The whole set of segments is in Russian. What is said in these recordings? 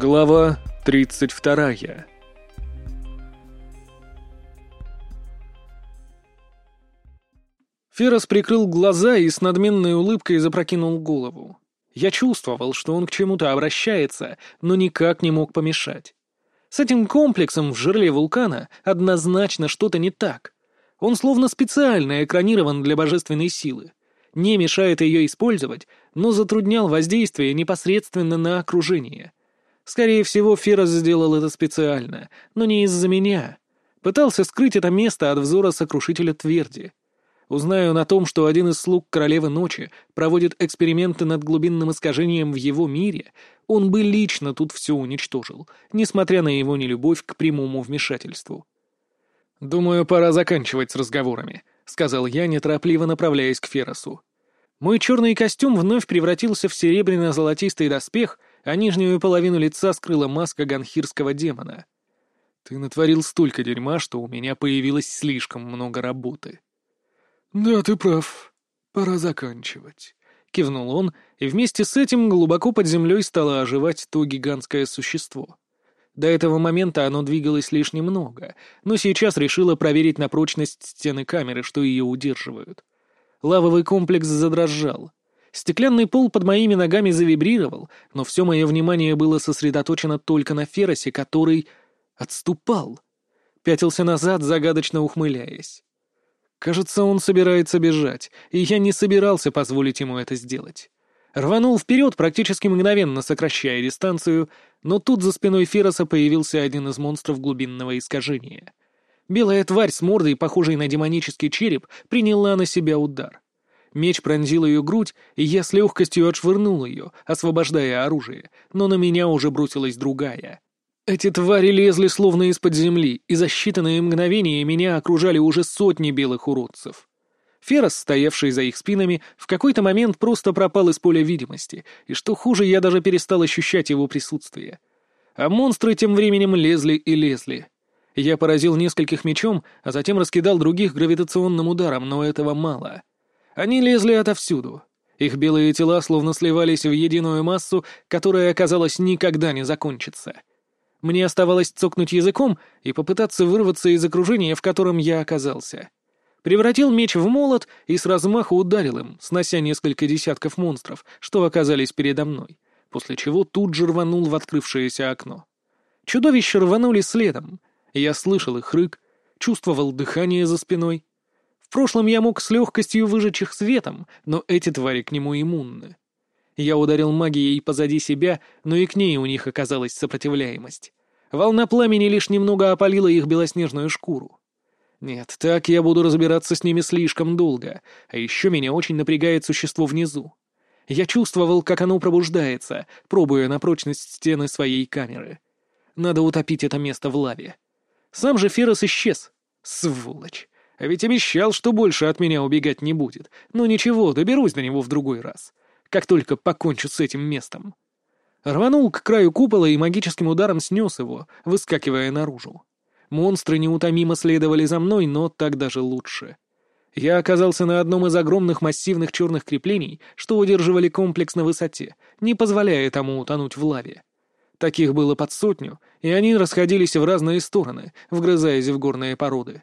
Глава 32 Ферос прикрыл глаза и с надменной улыбкой запрокинул голову. Я чувствовал, что он к чему-то обращается, но никак не мог помешать. С этим комплексом в жерле вулкана однозначно что-то не так. Он словно специально экранирован для божественной силы. Не мешает ее использовать, но затруднял воздействие непосредственно на окружение — Скорее всего, Ферос сделал это специально, но не из-за меня. Пытался скрыть это место от взора сокрушителя тверди. Узнаю на том, что один из слуг Королевы Ночи проводит эксперименты над глубинным искажением в его мире, он бы лично тут все уничтожил, несмотря на его нелюбовь к прямому вмешательству. «Думаю, пора заканчивать с разговорами», — сказал я, неторопливо направляясь к Феросу. Мой черный костюм вновь превратился в серебряно-золотистый доспех, а нижнюю половину лица скрыла маска ганхирского демона. «Ты натворил столько дерьма, что у меня появилось слишком много работы». «Да, ты прав. Пора заканчивать», — кивнул он, и вместе с этим глубоко под землей стало оживать то гигантское существо. До этого момента оно двигалось лишь немного, но сейчас решило проверить на прочность стены камеры, что ее удерживают. Лавовый комплекс задрожал. Стеклянный пол под моими ногами завибрировал, но все мое внимание было сосредоточено только на Феросе, который отступал. Пятился назад, загадочно ухмыляясь. Кажется, он собирается бежать, и я не собирался позволить ему это сделать. Рванул вперед, практически мгновенно сокращая дистанцию, но тут за спиной Фероса появился один из монстров глубинного искажения. Белая тварь с мордой, похожей на демонический череп, приняла на себя удар. Меч пронзил ее грудь, и я с легкостью отшвырнул ее, освобождая оружие, но на меня уже бросилась другая. Эти твари лезли словно из-под земли, и за считанные мгновения меня окружали уже сотни белых уродцев. Ферос, стоявший за их спинами, в какой-то момент просто пропал из поля видимости, и что хуже, я даже перестал ощущать его присутствие. А монстры тем временем лезли и лезли. Я поразил нескольких мечом, а затем раскидал других гравитационным ударом, но этого мало. Они лезли отовсюду. Их белые тела словно сливались в единую массу, которая, казалось, никогда не закончится. Мне оставалось цокнуть языком и попытаться вырваться из окружения, в котором я оказался. Превратил меч в молот и с размаху ударил им, снося несколько десятков монстров, что оказались передо мной, после чего тут же рванул в открывшееся окно. Чудовища рванули следом, я слышал их рык, чувствовал дыхание за спиной. В прошлом я мог с легкостью выжечь их светом, но эти твари к нему иммунны. Я ударил магией позади себя, но и к ней у них оказалась сопротивляемость. Волна пламени лишь немного опалила их белоснежную шкуру. Нет, так я буду разбираться с ними слишком долго, а еще меня очень напрягает существо внизу. Я чувствовал, как оно пробуждается, пробуя на прочность стены своей камеры. Надо утопить это место в лаве. Сам же Ферос исчез. Сволочь. А ведь обещал, что больше от меня убегать не будет. Ну ничего, доберусь до него в другой раз. Как только покончу с этим местом. Рванул к краю купола и магическим ударом снес его, выскакивая наружу. Монстры неутомимо следовали за мной, но так даже лучше. Я оказался на одном из огромных массивных черных креплений, что удерживали комплекс на высоте, не позволяя тому утонуть в лаве. Таких было под сотню, и они расходились в разные стороны, вгрызаясь в горные породы.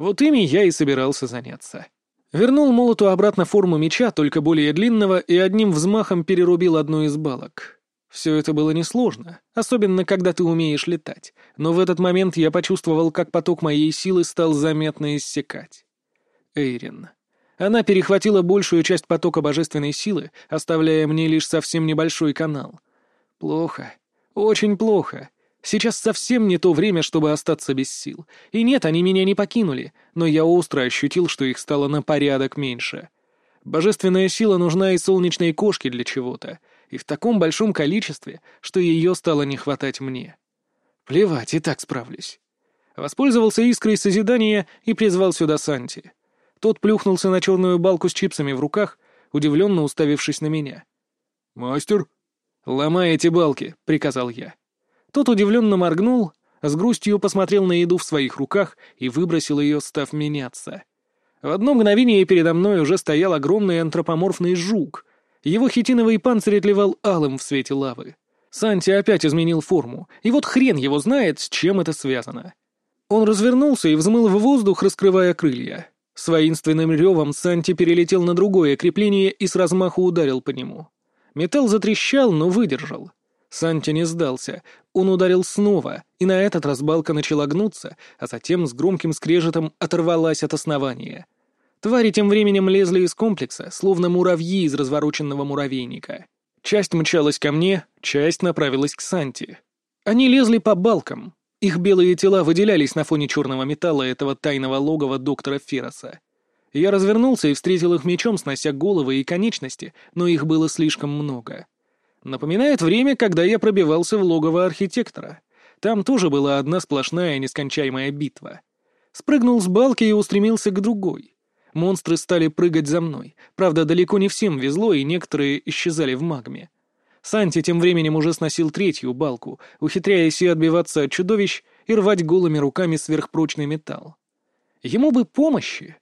Вот ими я и собирался заняться. Вернул молоту обратно форму меча, только более длинного, и одним взмахом перерубил одну из балок. Все это было несложно, особенно когда ты умеешь летать, но в этот момент я почувствовал, как поток моей силы стал заметно иссякать. Эйрин. Она перехватила большую часть потока божественной силы, оставляя мне лишь совсем небольшой канал. Плохо. Очень плохо. Сейчас совсем не то время, чтобы остаться без сил. И нет, они меня не покинули, но я остро ощутил, что их стало на порядок меньше. Божественная сила нужна и солнечной кошке для чего-то, и в таком большом количестве, что ее стало не хватать мне. Плевать, и так справлюсь. Воспользовался искрой созидания и призвал сюда Санти. Тот плюхнулся на черную балку с чипсами в руках, удивленно уставившись на меня. «Мастер?» «Ломай эти балки», — приказал я. Тот удивленно моргнул, с грустью посмотрел на еду в своих руках и выбросил ее, став меняться. В одно мгновение передо мной уже стоял огромный антропоморфный жук. Его хитиновый панцирь отливал алым в свете лавы. Санти опять изменил форму, и вот хрен его знает, с чем это связано. Он развернулся и взмыл в воздух, раскрывая крылья. С воинственным ревом Санти перелетел на другое крепление и с размаху ударил по нему. Металл затрещал, но выдержал. Санти не сдался. Он ударил снова, и на этот раз балка начала гнуться, а затем с громким скрежетом оторвалась от основания. Твари тем временем лезли из комплекса, словно муравьи из развороченного муравейника. Часть мчалась ко мне, часть направилась к Санти. Они лезли по балкам. Их белые тела выделялись на фоне черного металла этого тайного логова доктора Ферроса. Я развернулся и встретил их мечом, снося головы и конечности, но их было слишком много. Напоминает время, когда я пробивался в логово архитектора. Там тоже была одна сплошная нескончаемая битва. Спрыгнул с балки и устремился к другой. Монстры стали прыгать за мной. Правда, далеко не всем везло, и некоторые исчезали в магме. Санти тем временем уже сносил третью балку, ухитряясь и отбиваться от чудовищ, и рвать голыми руками сверхпрочный металл. Ему бы помощи,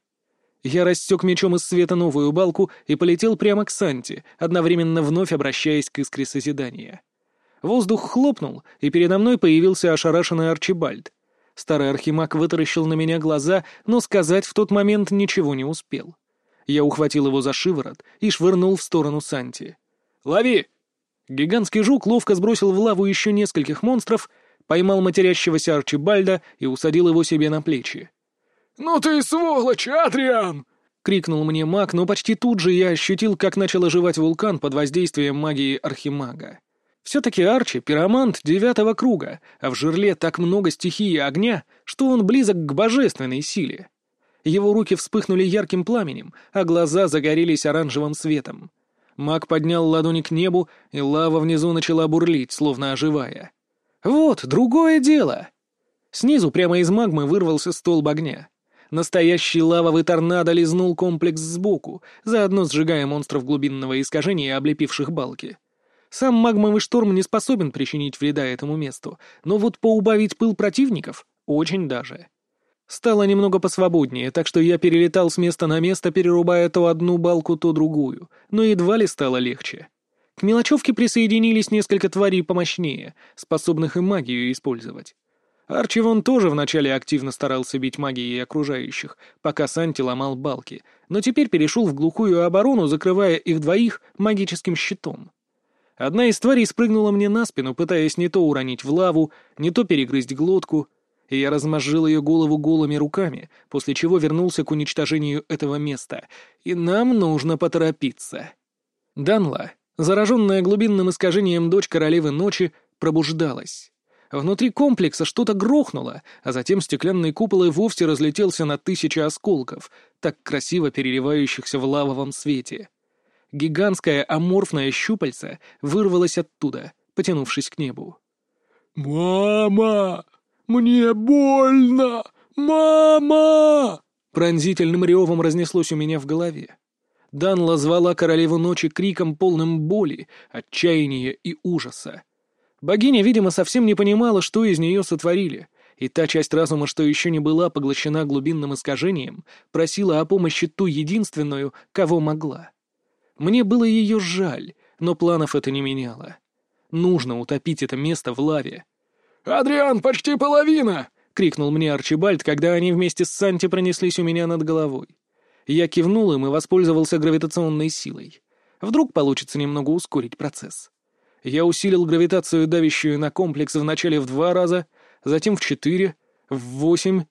я рассек мечом из света новую балку и полетел прямо к Санте, одновременно вновь обращаясь к искре созидания. Воздух хлопнул, и передо мной появился ошарашенный Арчибальд. Старый архимаг вытаращил на меня глаза, но сказать в тот момент ничего не успел. Я ухватил его за шиворот и швырнул в сторону Санти. «Лови!» Гигантский жук ловко сбросил в лаву еще нескольких монстров, поймал матерящегося Арчибальда и усадил его себе на плечи. «Ну ты сволочь, Адриан!» — крикнул мне маг, но почти тут же я ощутил, как начал оживать вулкан под воздействием магии Архимага. Все-таки Арчи — пиромант девятого круга, а в жерле так много стихии огня, что он близок к божественной силе. Его руки вспыхнули ярким пламенем, а глаза загорелись оранжевым светом. Маг поднял ладони к небу, и лава внизу начала бурлить, словно оживая. «Вот, другое дело!» Снизу прямо из магмы вырвался столб огня. Настоящий лавовый торнадо лизнул комплекс сбоку, заодно сжигая монстров глубинного искажения, облепивших балки. Сам магмовый шторм не способен причинить вреда этому месту, но вот поубавить пыл противников — очень даже. Стало немного посвободнее, так что я перелетал с места на место, перерубая то одну балку, то другую, но едва ли стало легче. К мелочевке присоединились несколько тварей помощнее, способных и магию использовать. Арчи вон тоже вначале активно старался бить магией окружающих, пока Санти ломал балки, но теперь перешел в глухую оборону, закрывая их двоих магическим щитом. Одна из тварей спрыгнула мне на спину, пытаясь не то уронить в лаву, не то перегрызть глотку, и я размозжил ее голову голыми руками, после чего вернулся к уничтожению этого места, и нам нужно поторопиться. Данла, зараженная глубинным искажением дочь королевы ночи, пробуждалась. Внутри комплекса что-то грохнуло, а затем стеклянный купол и вовсе разлетелся на тысячи осколков, так красиво переливающихся в лавовом свете. Гигантское аморфное щупальце вырвалось оттуда, потянувшись к небу. «Мама! Мне больно! Мама!» Пронзительным ревом разнеслось у меня в голове. Данла звала королеву ночи криком полным боли, отчаяния и ужаса. Богиня, видимо, совсем не понимала, что из нее сотворили, и та часть разума, что еще не была поглощена глубинным искажением, просила о помощи ту единственную, кого могла. Мне было ее жаль, но планов это не меняло. Нужно утопить это место в лаве. «Адриан, почти половина!» — крикнул мне Арчибальд, когда они вместе с Санти пронеслись у меня над головой. Я кивнул им и воспользовался гравитационной силой. Вдруг получится немного ускорить процесс. Я усилил гравитацию, давящую на комплекс, вначале в два раза, затем в четыре, в восемь.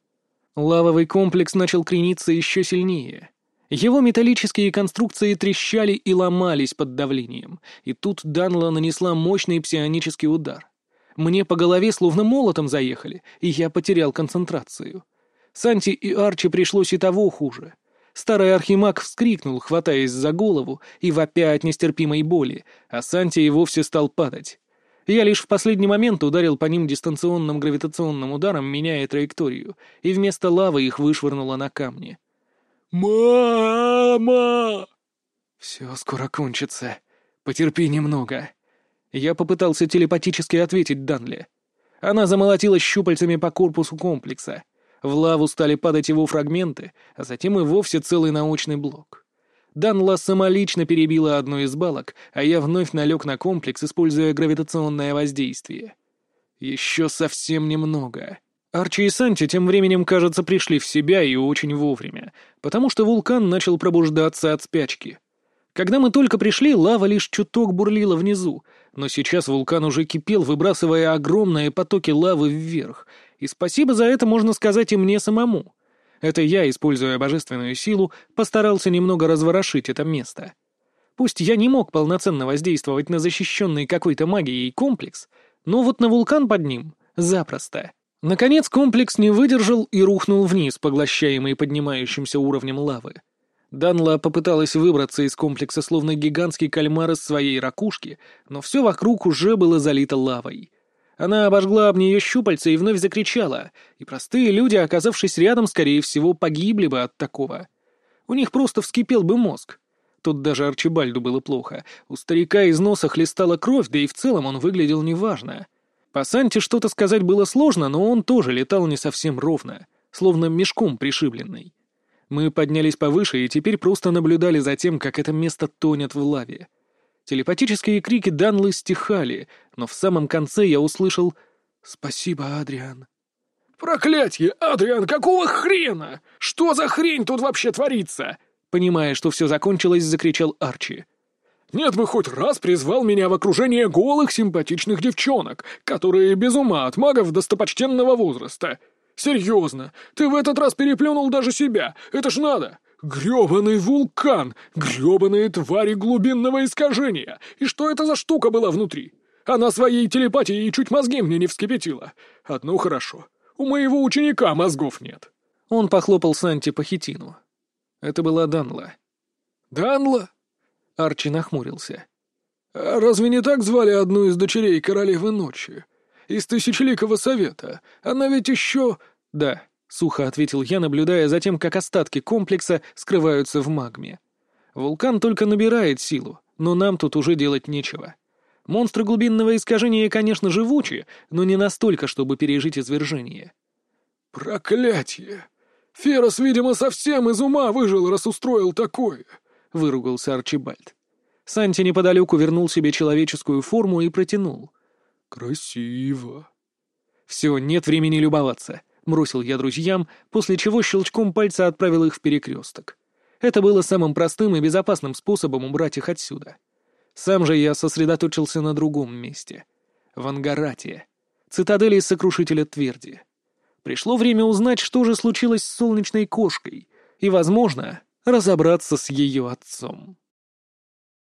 Лавовый комплекс начал крениться еще сильнее. Его металлические конструкции трещали и ломались под давлением, и тут Данла нанесла мощный псионический удар. Мне по голове словно молотом заехали, и я потерял концентрацию. Санти и Арчи пришлось и того хуже — Старый архимаг вскрикнул, хватаясь за голову и вопя от нестерпимой боли, а Санти и вовсе стал падать. Я лишь в последний момент ударил по ним дистанционным гравитационным ударом, меняя траекторию, и вместо лавы их вышвырнуло на камни. «Мама!» «Все скоро кончится. Потерпи немного». Я попытался телепатически ответить Данле. Она замолотила щупальцами по корпусу комплекса — в лаву стали падать его фрагменты, а затем и вовсе целый научный блок. Данла самолично перебила одну из балок, а я вновь налег на комплекс, используя гравитационное воздействие. Еще совсем немного. Арчи и Санти тем временем, кажется, пришли в себя и очень вовремя, потому что вулкан начал пробуждаться от спячки. Когда мы только пришли, лава лишь чуток бурлила внизу, но сейчас вулкан уже кипел, выбрасывая огромные потоки лавы вверх, и спасибо за это можно сказать и мне самому. Это я, используя божественную силу, постарался немного разворошить это место. Пусть я не мог полноценно воздействовать на защищенный какой-то магией комплекс, но вот на вулкан под ним — запросто. Наконец комплекс не выдержал и рухнул вниз, поглощаемый поднимающимся уровнем лавы. Данла попыталась выбраться из комплекса, словно гигантский кальмар из своей ракушки, но все вокруг уже было залито лавой. Она обожгла об нее щупальца и вновь закричала, и простые люди, оказавшись рядом, скорее всего, погибли бы от такого. У них просто вскипел бы мозг. Тут даже Арчибальду было плохо. У старика из носа хлестала кровь, да и в целом он выглядел неважно. По Санте что-то сказать было сложно, но он тоже летал не совсем ровно, словно мешком пришибленный. Мы поднялись повыше и теперь просто наблюдали за тем, как это место тонет в лаве. Телепатические крики Данлы стихали, но в самом конце я услышал «Спасибо, Адриан». «Проклятье! Адриан, какого хрена? Что за хрень тут вообще творится?» Понимая, что все закончилось, закричал Арчи. «Нет бы хоть раз призвал меня в окружение голых симпатичных девчонок, которые без ума от магов достопочтенного возраста. Серьезно, ты в этот раз переплюнул даже себя. Это ж надо. Грёбаный вулкан, грёбаные твари глубинного искажения. И что это за штука была внутри? Она своей телепатией чуть мозги мне не вскипятила. Одно хорошо. У моего ученика мозгов нет. Он похлопал Санти по хитину. Это была Данла. «Данла?» Арчи нахмурился. «А разве не так звали одну из дочерей королевы ночи? из Тысячеликого Совета. Она ведь еще...» «Да», — сухо ответил я, наблюдая за тем, как остатки комплекса скрываются в магме. «Вулкан только набирает силу, но нам тут уже делать нечего. Монстры глубинного искажения, конечно, живучи, но не настолько, чтобы пережить извержение». «Проклятие! Ферос, видимо, совсем из ума выжил, раз устроил такое!» — выругался Арчибальд. Санти неподалеку вернул себе человеческую форму и протянул. «Красиво». «Все, нет времени любоваться», — бросил я друзьям, после чего щелчком пальца отправил их в перекресток. Это было самым простым и безопасным способом убрать их отсюда. Сам же я сосредоточился на другом месте. В Ангарате, цитадели сокрушителя Тверди. Пришло время узнать, что же случилось с солнечной кошкой, и, возможно, разобраться с ее отцом.